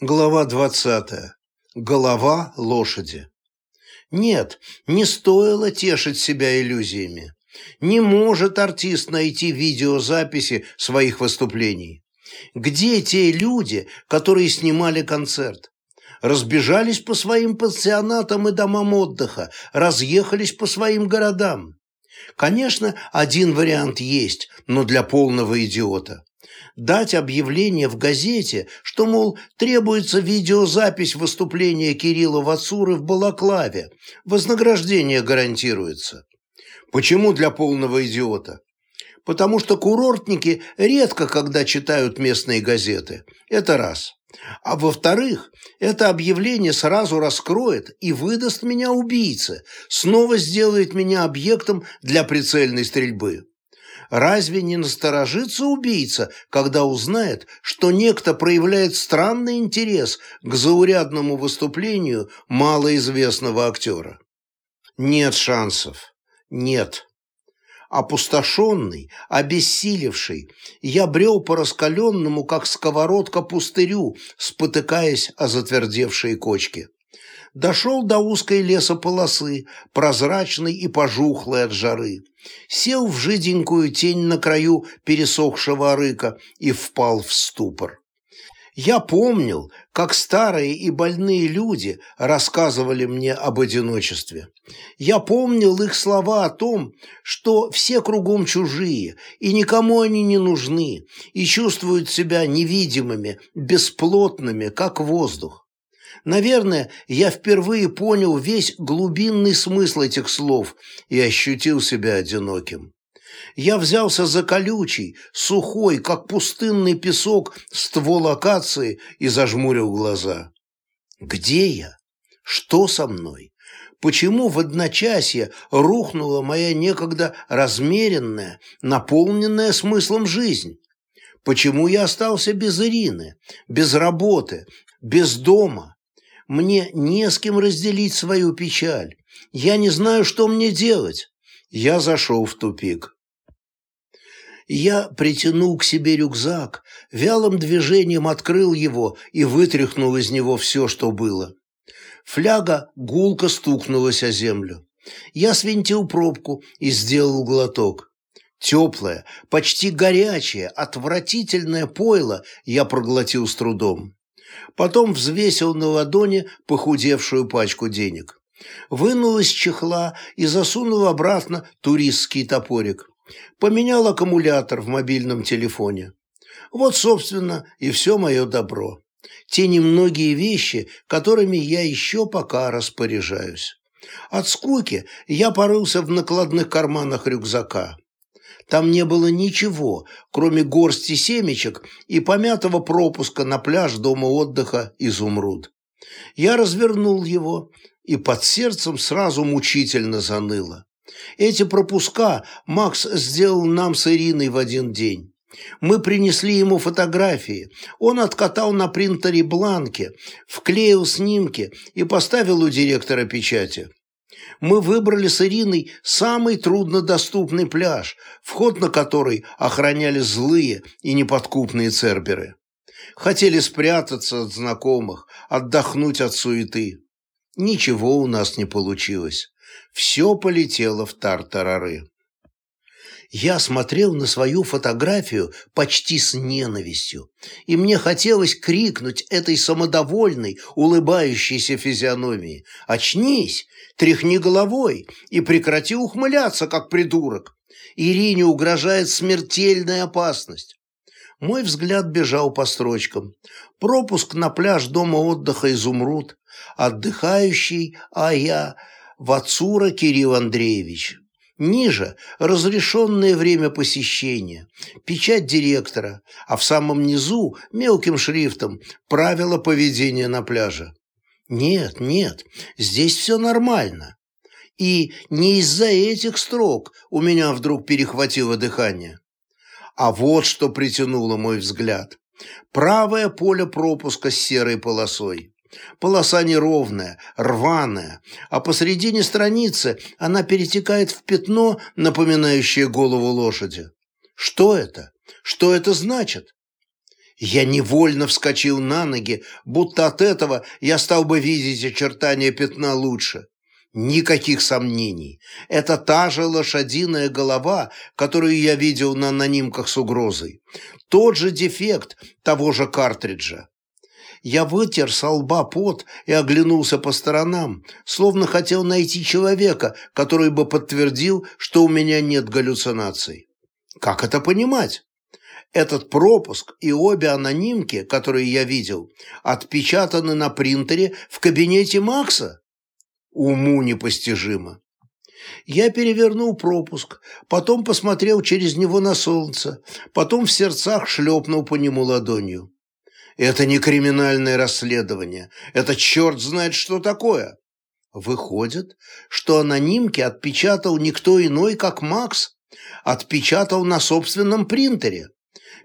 Глава 20. Голова лошади. Нет, не стоило тешить себя иллюзиями. Не может артист найти видеозаписи своих выступлений. Где те люди, которые снимали концерт? Разбежались по своим пансионатам и домам отдыха, разъехались по своим городам. Конечно, один вариант есть, но для полного идиота дать объявление в газете, что, мол, требуется видеозапись выступления Кирилла Вацуры в Балаклаве, вознаграждение гарантируется. Почему для полного идиота? Потому что курортники редко когда читают местные газеты. Это раз. А во-вторых, это объявление сразу раскроет и выдаст меня убийце, снова сделает меня объектом для прицельной стрельбы. Разве не насторожится убийца, когда узнает, что некто проявляет странный интерес к заурядному выступлению малоизвестного актера? Нет шансов. Нет. Опустошенный, обессилевший, я брел по раскаленному, как сковородка, пустырю, спотыкаясь о затвердевшие кочки дошел до узкой лесополосы, прозрачной и пожухлой от жары, сел в жиденькую тень на краю пересохшего арыка и впал в ступор. Я помнил, как старые и больные люди рассказывали мне об одиночестве. Я помнил их слова о том, что все кругом чужие, и никому они не нужны, и чувствуют себя невидимыми, бесплотными, как воздух. Наверное, я впервые понял весь глубинный смысл этих слов и ощутил себя одиноким. Я взялся за колючий, сухой, как пустынный песок, ствол акации и зажмурил глаза. Где я? Что со мной? Почему в одночасье рухнула моя некогда размеренная, наполненная смыслом жизнь? Почему я остался без Ирины, без работы, без дома? Мне не с кем разделить свою печаль. Я не знаю, что мне делать. Я зашел в тупик. Я притянул к себе рюкзак, вялым движением открыл его и вытряхнул из него все, что было. Фляга гулко стукнулась о землю. Я свинтил пробку и сделал глоток. Теплое, почти горячее, отвратительное пойло я проглотил с трудом. Потом взвесил на ладони похудевшую пачку денег. Вынул из чехла и засунул обратно туристский топорик. Поменял аккумулятор в мобильном телефоне. Вот, собственно, и все мое добро. Те немногие вещи, которыми я еще пока распоряжаюсь. От скуки я порылся в накладных карманах рюкзака. Там не было ничего, кроме горсти семечек и помятого пропуска на пляж дома отдыха «Изумруд». Я развернул его, и под сердцем сразу мучительно заныло. Эти пропуска Макс сделал нам с Ириной в один день. Мы принесли ему фотографии. Он откатал на принтере бланки, вклеил снимки и поставил у директора печати мы выбрали с Ириной самый труднодоступный пляж, вход на который охраняли злые и неподкупные церберы. Хотели спрятаться от знакомых, отдохнуть от суеты. Ничего у нас не получилось. Все полетело в тартарары. Я смотрел на свою фотографию почти с ненавистью, и мне хотелось крикнуть этой самодовольной, улыбающейся физиономии «Очнись! Тряхни головой и прекрати ухмыляться, как придурок! Ирине угрожает смертельная опасность!» Мой взгляд бежал по строчкам. Пропуск на пляж дома отдыха «Изумруд», отдыхающий, а я, Вацура Кирилл Андреевич. Ниже – разрешенное время посещения, печать директора, а в самом низу – мелким шрифтом – правила поведения на пляже. Нет, нет, здесь все нормально. И не из-за этих строк у меня вдруг перехватило дыхание. А вот что притянуло мой взгляд. Правое поле пропуска с серой полосой. Полоса неровная, рваная, а посредине страницы она перетекает в пятно, напоминающее голову лошади. Что это? Что это значит? Я невольно вскочил на ноги, будто от этого я стал бы видеть очертания пятна лучше. Никаких сомнений. Это та же лошадиная голова, которую я видел на анонимках с угрозой. Тот же дефект того же картриджа. Я вытер со лба пот и оглянулся по сторонам, словно хотел найти человека, который бы подтвердил, что у меня нет галлюцинаций. Как это понимать? Этот пропуск и обе анонимки, которые я видел, отпечатаны на принтере в кабинете Макса? Уму непостижимо. Я перевернул пропуск, потом посмотрел через него на солнце, потом в сердцах шлепнул по нему ладонью. Это не криминальное расследование. Это черт знает, что такое. Выходит, что анонимки отпечатал никто иной, как Макс. Отпечатал на собственном принтере.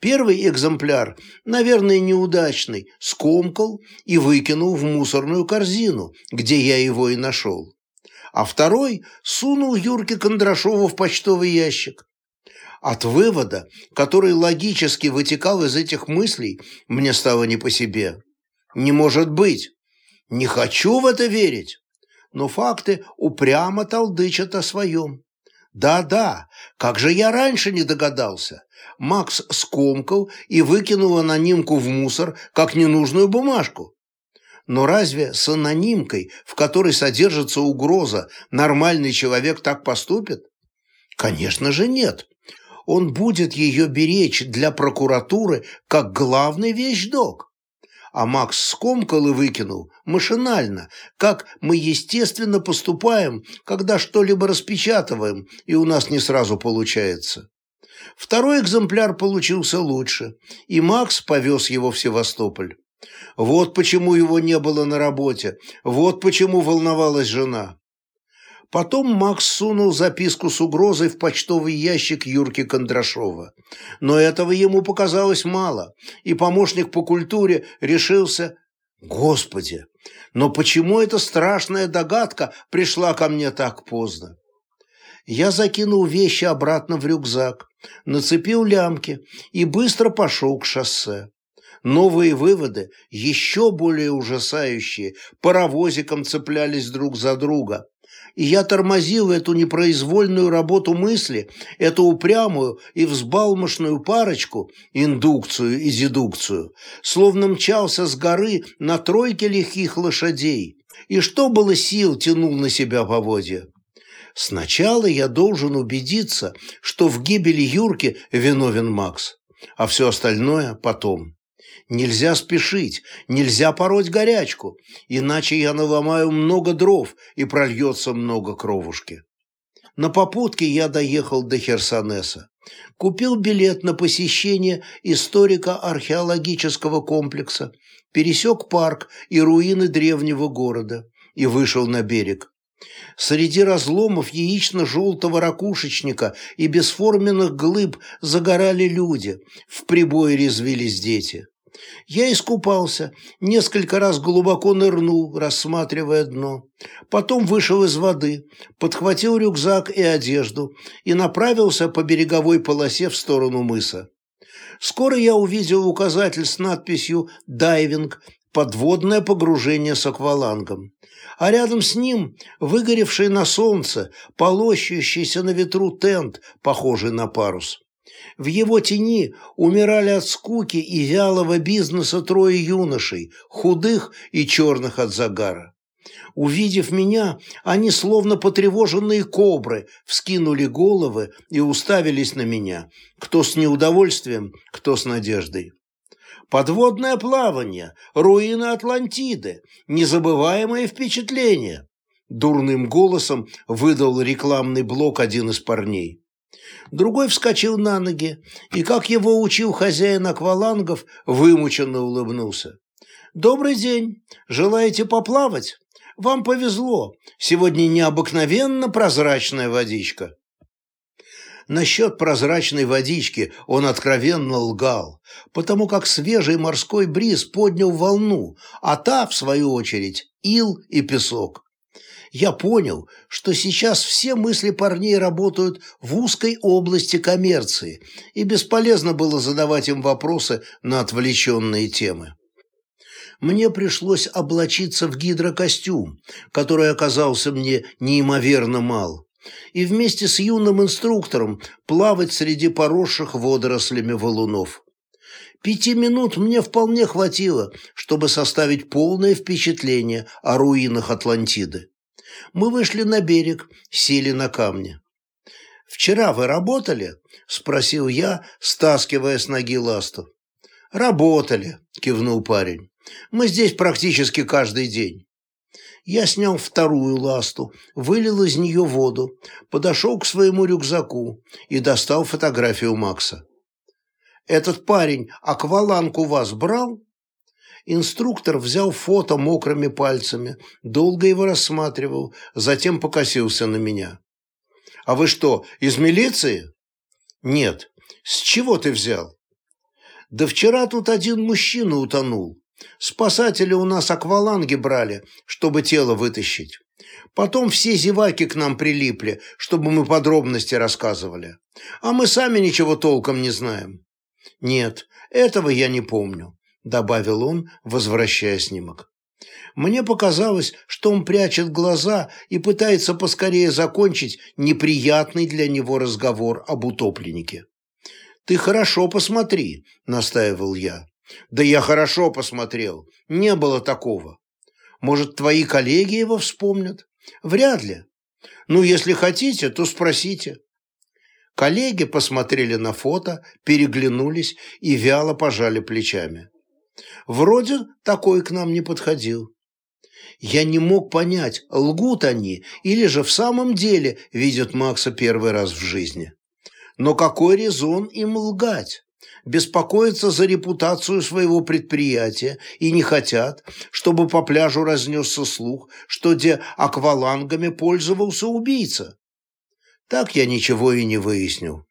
Первый экземпляр, наверное, неудачный, скомкал и выкинул в мусорную корзину, где я его и нашел. А второй сунул Юрке Кондрашову в почтовый ящик. От вывода, который логически вытекал из этих мыслей, мне стало не по себе. Не может быть. Не хочу в это верить. Но факты упрямо толдычат о своем. Да-да, как же я раньше не догадался. Макс скомкал и выкинул анонимку в мусор, как ненужную бумажку. Но разве с анонимкой, в которой содержится угроза, нормальный человек так поступит? Конечно же нет он будет ее беречь для прокуратуры как главный вещдок. А Макс скомкал и выкинул, машинально, как мы естественно поступаем, когда что-либо распечатываем, и у нас не сразу получается. Второй экземпляр получился лучше, и Макс повез его в Севастополь. Вот почему его не было на работе, вот почему волновалась жена. Потом Макс сунул записку с угрозой в почтовый ящик Юрки Кондрашова. Но этого ему показалось мало, и помощник по культуре решился «Господи, но почему эта страшная догадка пришла ко мне так поздно?» Я закинул вещи обратно в рюкзак, нацепил лямки и быстро пошел к шоссе. Новые выводы, еще более ужасающие, паровозиком цеплялись друг за друга, и я тормозил эту непроизвольную работу мысли, эту упрямую и взбалмошную парочку, индукцию и дедукцию, словно мчался с горы на тройке лихих лошадей, и что было сил тянул на себя поводья. Сначала я должен убедиться, что в гибели Юрки виновен Макс, а все остальное потом. Нельзя спешить, нельзя пороть горячку, иначе я наломаю много дров и прольется много кровушки. На попутке я доехал до Херсонеса. Купил билет на посещение историко-археологического комплекса, пересек парк и руины древнего города и вышел на берег. Среди разломов яично-желтого ракушечника и бесформенных глыб загорали люди, в прибой резвились дети. Я искупался, несколько раз глубоко нырнул, рассматривая дно. Потом вышел из воды, подхватил рюкзак и одежду и направился по береговой полосе в сторону мыса. Скоро я увидел указатель с надписью «Дайвинг. Подводное погружение с аквалангом». А рядом с ним выгоревший на солнце, полощущийся на ветру тент, похожий на парус. В его тени умирали от скуки и вялого бизнеса трое юношей, худых и черных от загара. Увидев меня, они, словно потревоженные кобры, вскинули головы и уставились на меня, кто с неудовольствием, кто с надеждой. Подводное плавание, руины Атлантиды, незабываемое впечатление. Дурным голосом выдал рекламный блок один из парней. Другой вскочил на ноги и, как его учил хозяин аквалангов, вымученно улыбнулся. «Добрый день! Желаете поплавать? Вам повезло. Сегодня необыкновенно прозрачная водичка». Насчет прозрачной водички он откровенно лгал, потому как свежий морской бриз поднял волну, а та, в свою очередь, ил и песок. Я понял, что сейчас все мысли парней работают в узкой области коммерции, и бесполезно было задавать им вопросы на отвлеченные темы. Мне пришлось облачиться в гидрокостюм, который оказался мне неимоверно мал, и вместе с юным инструктором плавать среди поросших водорослями валунов. Пяти минут мне вполне хватило, чтобы составить полное впечатление о руинах Атлантиды. Мы вышли на берег, сели на камни. «Вчера вы работали?» – спросил я, стаскивая с ноги ласту. «Работали», – кивнул парень. «Мы здесь практически каждый день». Я снял вторую ласту, вылил из нее воду, подошел к своему рюкзаку и достал фотографию Макса. «Этот парень акваланг у вас брал?» Инструктор взял фото мокрыми пальцами, долго его рассматривал, затем покосился на меня. «А вы что, из милиции?» «Нет. С чего ты взял?» «Да вчера тут один мужчина утонул. Спасатели у нас акваланги брали, чтобы тело вытащить. Потом все зеваки к нам прилипли, чтобы мы подробности рассказывали. А мы сами ничего толком не знаем». «Нет, этого я не помню. – добавил он, возвращая снимок. Мне показалось, что он прячет глаза и пытается поскорее закончить неприятный для него разговор об утопленнике. «Ты хорошо посмотри», – настаивал я. «Да я хорошо посмотрел. Не было такого. Может, твои коллеги его вспомнят? Вряд ли. Ну, если хотите, то спросите». Коллеги посмотрели на фото, переглянулись и вяло пожали плечами. Вроде такой к нам не подходил. Я не мог понять, лгут они или же в самом деле видят Макса первый раз в жизни. Но какой резон им лгать? Беспокоятся за репутацию своего предприятия и не хотят, чтобы по пляжу разнесся слух, что где аквалангами пользовался убийца. Так я ничего и не выяснил.